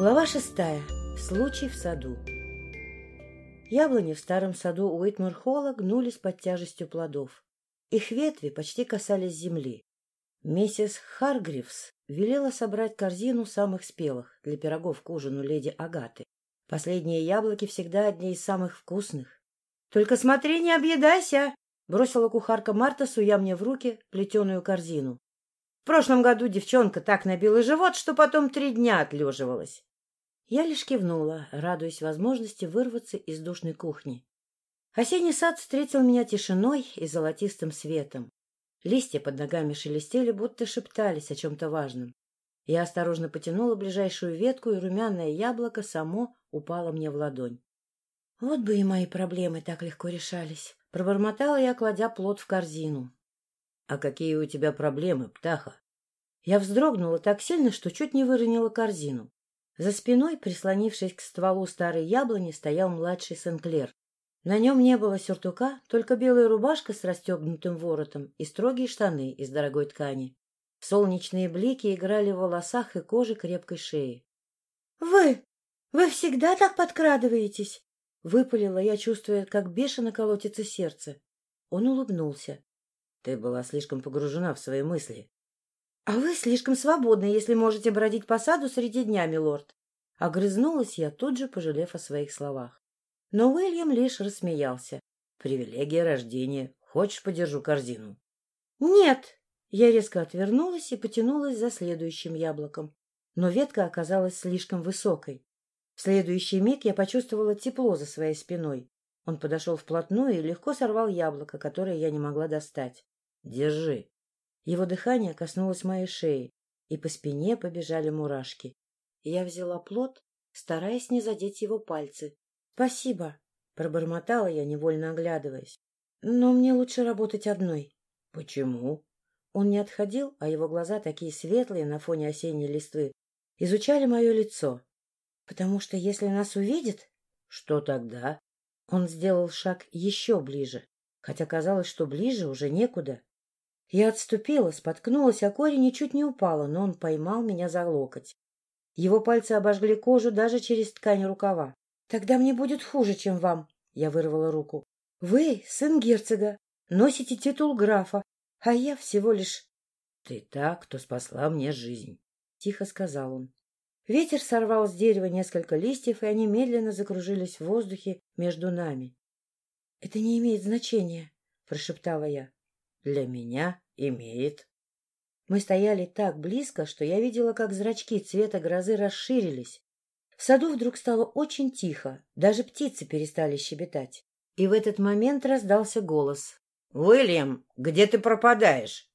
Глава шестая. Случай в саду. Яблони в старом саду Уитмор-Холла гнулись под тяжестью плодов. Их ветви почти касались земли. Миссис Харгривс велела собрать корзину самых спелых для пирогов к ужину леди Агаты. Последние яблоки всегда одни из самых вкусных. — Только смотри, не объедайся! — бросила кухарка Марта, суя мне в руки плетеную корзину. В прошлом году девчонка так набила живот, что потом три дня отлеживалась. Я лишь кивнула, радуясь возможности вырваться из душной кухни. Осенний сад встретил меня тишиной и золотистым светом. Листья под ногами шелестели, будто шептались о чем-то важном. Я осторожно потянула ближайшую ветку, и румяное яблоко само упало мне в ладонь. Вот бы и мои проблемы так легко решались. Пробормотала я, кладя плод в корзину. — А какие у тебя проблемы, птаха? Я вздрогнула так сильно, что чуть не выронила корзину. За спиной, прислонившись к стволу старой яблони, стоял младший Сенклер. На нем не было сюртука, только белая рубашка с расстегнутым воротом и строгие штаны из дорогой ткани. Солнечные блики играли в волосах и коже крепкой шеи. — Вы! Вы всегда так подкрадываетесь? — выпалила я, чувствуя, как бешено колотится сердце. Он улыбнулся. Ты была слишком погружена в свои мысли. — А вы слишком свободны, если можете бродить по саду среди дня, милорд. Огрызнулась я, тут же пожалев о своих словах. Но Уильям лишь рассмеялся. — Привилегия рождения. Хочешь, подержу корзину? — Нет! Я резко отвернулась и потянулась за следующим яблоком. Но ветка оказалась слишком высокой. В следующий миг я почувствовала тепло за своей спиной. Он подошел вплотную и легко сорвал яблоко, которое я не могла достать. Держи. Его дыхание коснулось моей шеи, и по спине побежали мурашки. Я взяла плод, стараясь не задеть его пальцы. — Спасибо, — пробормотала я, невольно оглядываясь. — Но мне лучше работать одной. — Почему? Он не отходил, а его глаза, такие светлые на фоне осенней листвы, изучали мое лицо. — Потому что если нас увидит... — Что тогда? Он сделал шаг еще ближе, хотя казалось, что ближе уже некуда. Я отступила, споткнулась, а корень и чуть не упала, но он поймал меня за локоть. Его пальцы обожгли кожу даже через ткань рукава. — Тогда мне будет хуже, чем вам, — я вырвала руку. — Вы, сын герцога, носите титул графа, а я всего лишь... — Ты та, кто спасла мне жизнь, — тихо сказал он. Ветер сорвал с дерева несколько листьев, и они медленно закружились в воздухе между нами. — Это не имеет значения, — прошептала я. Для меня имеет. Мы стояли так близко, что я видела, как зрачки цвета грозы расширились. В саду вдруг стало очень тихо, даже птицы перестали щебетать. И в этот момент раздался голос. — Уильям, где ты пропадаешь?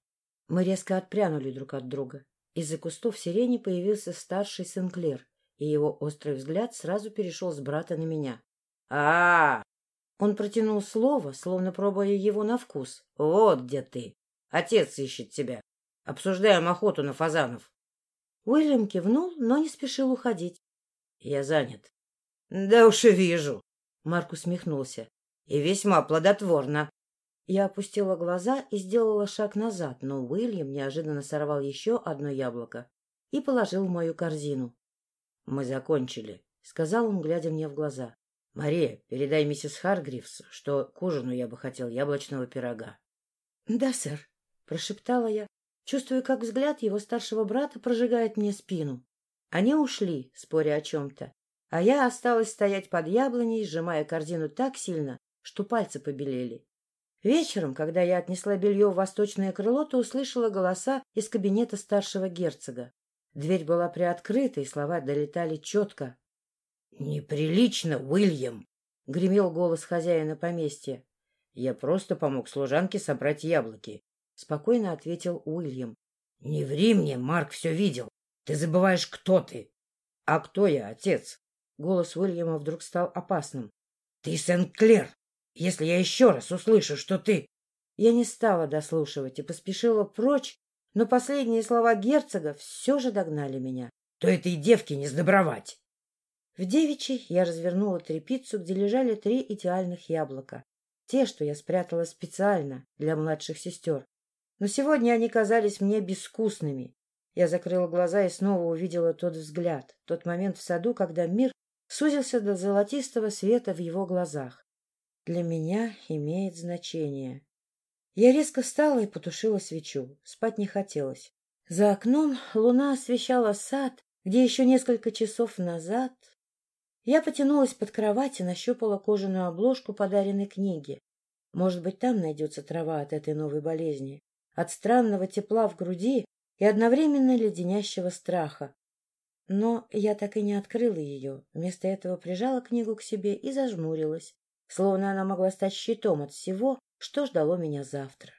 Мы резко отпрянули друг от друга. Из-за кустов сирени появился старший Сенклер, и его острый взгляд сразу перешел с брата на меня. — А, он протянул слово, словно пробуя его на вкус. — Вот где ты. Отец ищет тебя. Обсуждаем охоту на фазанов. Уильям кивнул, но не спешил уходить. — Я занят. — Да уж и вижу. Марк усмехнулся. — И весьма плодотворно. Я опустила глаза и сделала шаг назад, но Уильям неожиданно сорвал еще одно яблоко и положил в мою корзину. — Мы закончили, — сказал он, глядя мне в глаза. — Мария, передай миссис Харгривс, что к ужину я бы хотел яблочного пирога. — Да, сэр, — прошептала я, чувствуя, как взгляд его старшего брата прожигает мне спину. Они ушли, споря о чем-то, а я осталась стоять под яблоней, сжимая корзину так сильно, что пальцы побелели. Вечером, когда я отнесла белье в восточное крыло, то услышала голоса из кабинета старшего герцога. Дверь была приоткрыта, и слова долетали четко. — Неприлично, Уильям! — гремел голос хозяина поместья. — Я просто помог служанке собрать яблоки, — спокойно ответил Уильям. — Не ври мне, Марк все видел. Ты забываешь, кто ты. — А кто я, отец? Голос Уильяма вдруг стал опасным. — Ты Сент-Клер. Если я еще раз услышу, что ты... Я не стала дослушивать и поспешила прочь, но последние слова герцога все же догнали меня. — То этой девке не сдобровать. В девичьей я развернула трепицу, где лежали три идеальных яблока. Те, что я спрятала специально для младших сестер. Но сегодня они казались мне безвкусными. Я закрыла глаза и снова увидела тот взгляд, тот момент в саду, когда мир сузился до золотистого света в его глазах. Для меня имеет значение. Я резко встала и потушила свечу. Спать не хотелось. За окном луна освещала сад, где еще несколько часов назад... Я потянулась под кровать и нащупала кожаную обложку подаренной книги. Может быть, там найдется трава от этой новой болезни, от странного тепла в груди и одновременно леденящего страха. Но я так и не открыла ее, вместо этого прижала книгу к себе и зажмурилась, словно она могла стать щитом от всего, что ждало меня завтра.